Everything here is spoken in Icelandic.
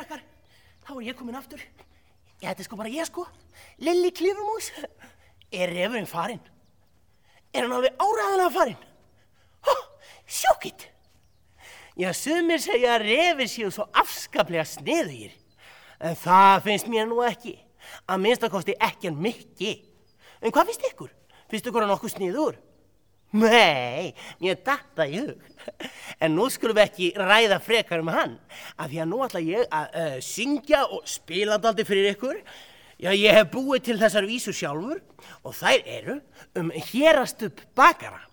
krakkar, þá er ég komin aftur. Ég, þetta er sko bara ég sko, Lilli Klifurmús. Er refurinn farinn? Er hann alveg áræðanlega farinn? Hó, sjókitt! Já, sumir segja að refir séu svo afskaplega sniðugir. En það finnst mér nú ekki. Að minnstakosti ekki en mikki. En hvað finnst ykkur? Finnst ykkur hann okkur sniður? Nei, mér datta hug. En nú skulum við ekki ræða frekar um hann. Af því að nú ætla ég að uh, syngja og spila daldi fyrir ykkur. Já, ég hef búið til þessar vísur sjálfur og þær eru um hérastup bakara.